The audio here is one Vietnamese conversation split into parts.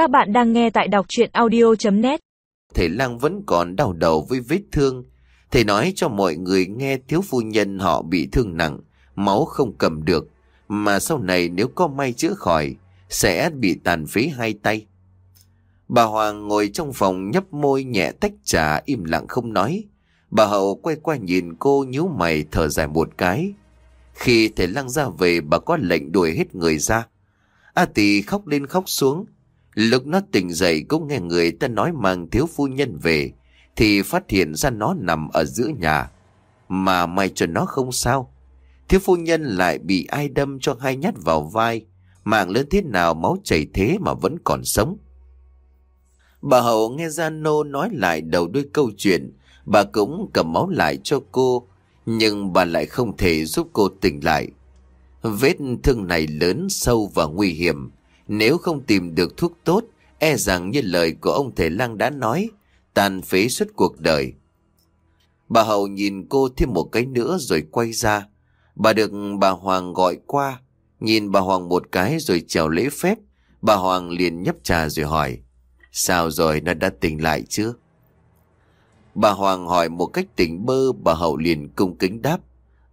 Các bạn đang nghe tại đọc chuyện audio.net Thầy lang vẫn còn đau đầu với vết thương. Thầy nói cho mọi người nghe thiếu phu nhân họ bị thương nặng, máu không cầm được. Mà sau này nếu có may chữa khỏi, sẽ bị tàn phế hai tay. Bà Hoàng ngồi trong phòng nhấp môi nhẹ tách trà im lặng không nói. Bà Hậu quay qua nhìn cô nhíu mày thở dài một cái. Khi thầy lăng ra về bà có lệnh đuổi hết người ra. A tì khóc lên khóc xuống. Lúc nó tỉnh dậy cũng nghe người ta nói mang thiếu phu nhân về. Thì phát hiện ra nó nằm ở giữa nhà. Mà may cho nó không sao. Thiếu phu nhân lại bị ai đâm cho hai nhát vào vai. Mạng lớn thế nào máu chảy thế mà vẫn còn sống. Bà Hậu nghe Gia Nô nói lại đầu đuôi câu chuyện. Bà cũng cầm máu lại cho cô. Nhưng bà lại không thể giúp cô tỉnh lại. Vết thương này lớn, sâu và nguy hiểm. Nếu không tìm được thuốc tốt, e rằng như lời của ông thầy lang đã nói, tàn phế suốt cuộc đời. Bà Hậu nhìn cô thêm một cái nữa rồi quay ra. Bà được bà Hoàng gọi qua, nhìn bà Hoàng một cái rồi chào lễ phép. Bà Hoàng liền nhấp trà rồi hỏi, sao rồi nó đã tỉnh lại chưa? Bà Hoàng hỏi một cách tỉnh bơ, bà Hậu liền cung kính đáp,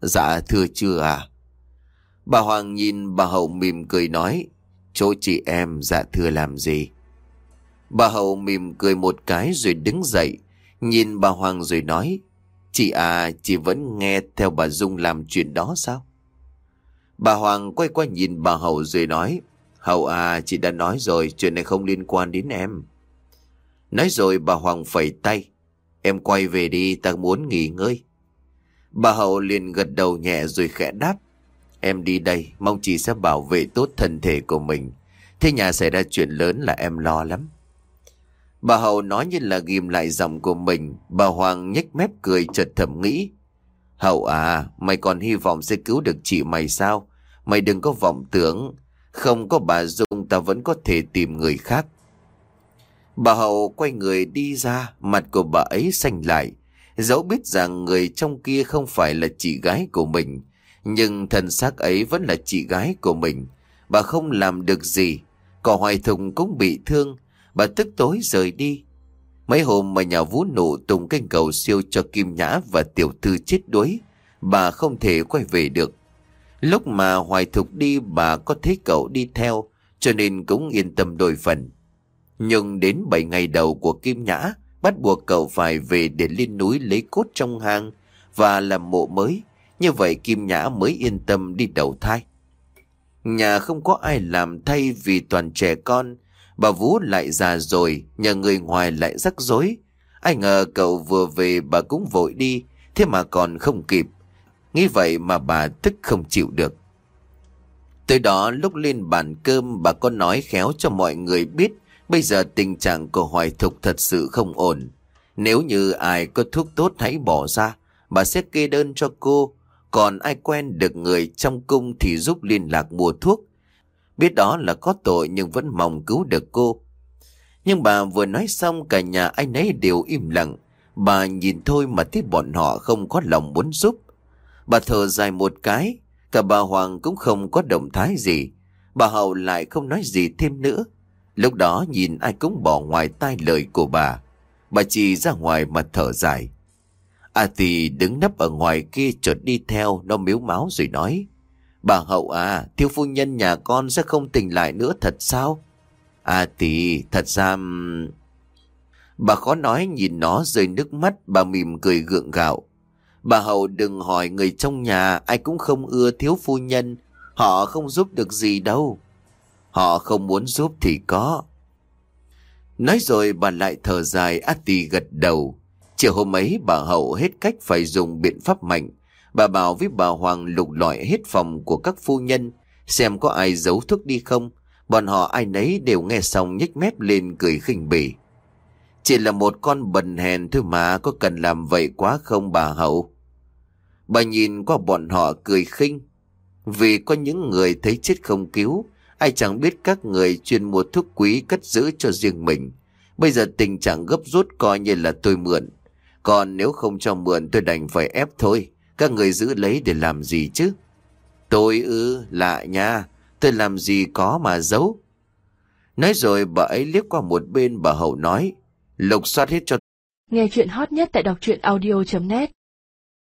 dạ thưa chưa à? Bà Hoàng nhìn bà Hậu mỉm cười nói, chỗ chị em dạ thưa làm gì? Bà Hậu mỉm cười một cái rồi đứng dậy, nhìn bà Hoàng rồi nói, chị à, chị vẫn nghe theo bà Dung làm chuyện đó sao? Bà Hoàng quay qua nhìn bà Hậu rồi nói, Hậu à, chị đã nói rồi, chuyện này không liên quan đến em. Nói rồi bà Hoàng phẩy tay, em quay về đi, ta muốn nghỉ ngơi. Bà Hậu liền gật đầu nhẹ rồi khẽ đáp, Em đi đây, mong chị sẽ bảo vệ tốt thân thể của mình. Thế nhà xảy ra chuyện lớn là em lo lắm. Bà Hậu nói như là ghim lại giọng của mình. Bà Hoàng nhếch mép cười chợt thầm nghĩ. Hậu à, mày còn hy vọng sẽ cứu được chị mày sao? Mày đừng có vọng tưởng. Không có bà Dung ta vẫn có thể tìm người khác. Bà Hậu quay người đi ra, mặt của bà ấy xanh lại. Dẫu biết rằng người trong kia không phải là chị gái của mình, nhưng thần xác ấy vẫn là chị gái của mình. Bà không làm được gì. Cỏ hoài thùng cũng bị thương. Bà tức tối rời đi. Mấy hôm mà nhà vũ nụ tùng canh cầu siêu cho Kim Nhã và tiểu thư chết đuối. Bà không thể quay về được. Lúc mà hoài thục đi, bà có thấy cậu đi theo, cho nên cũng yên tâm đôi phần. Nhưng đến 7 ngày đầu của Kim Nhã, bắt buộc cậu phải về để lên núi lấy cốt trong hang và làm mộ mới như vậy Kim Nhã mới yên tâm đi đầu thai. Nhà không có ai làm thay vì toàn trẻ con. Bà Vũ lại già rồi, nhà người ngoài lại rắc rối. Ai ngờ cậu vừa về bà cũng vội đi, thế mà còn không kịp. Nghĩ vậy mà bà tức không chịu được. Tới đó lúc lên bàn cơm bà con nói khéo cho mọi người biết bây giờ tình trạng của Hoài Thục thật sự không ổn. Nếu như ai có thuốc tốt hãy bỏ ra, bà sẽ kê đơn cho cô còn ai quen được người trong cung thì giúp liên lạc mua thuốc. Biết đó là có tội nhưng vẫn mong cứu được cô. Nhưng bà vừa nói xong cả nhà anh ấy đều im lặng. Bà nhìn thôi mà thấy bọn họ không có lòng muốn giúp. Bà thở dài một cái, cả bà Hoàng cũng không có động thái gì. Bà Hậu lại không nói gì thêm nữa. Lúc đó nhìn ai cũng bỏ ngoài tai lời của bà. Bà chỉ ra ngoài mà thở dài. A tì đứng nấp ở ngoài kia chợt đi theo, nó miếu máu rồi nói. Bà Hậu à, thiếu phu nhân nhà con sẽ không tỉnh lại nữa thật sao? A tì thật ra... Bà khó nói nhìn nó rơi nước mắt, bà mỉm cười gượng gạo. Bà Hậu đừng hỏi người trong nhà, ai cũng không ưa thiếu phu nhân. Họ không giúp được gì đâu. Họ không muốn giúp thì có. Nói rồi bà lại thở dài, A Tì gật đầu. Chiều hôm ấy bà Hậu hết cách phải dùng biện pháp mạnh. Bà bảo với bà Hoàng lục lọi hết phòng của các phu nhân, xem có ai giấu thuốc đi không. Bọn họ ai nấy đều nghe xong nhếch mép lên cười khinh bỉ. Chỉ là một con bần hèn thôi mà có cần làm vậy quá không bà Hậu? Bà nhìn qua bọn họ cười khinh. Vì có những người thấy chết không cứu, ai chẳng biết các người chuyên mua thuốc quý cất giữ cho riêng mình. Bây giờ tình trạng gấp rút coi như là tôi mượn. Còn nếu không cho mượn tôi đành phải ép thôi. Các người giữ lấy để làm gì chứ? Tôi ư, lạ nha. Tôi làm gì có mà giấu. Nói rồi bà ấy liếc qua một bên bà Hậu nói. Lục soát hết cho Nghe chuyện hot nhất tại đọc truyện audio.net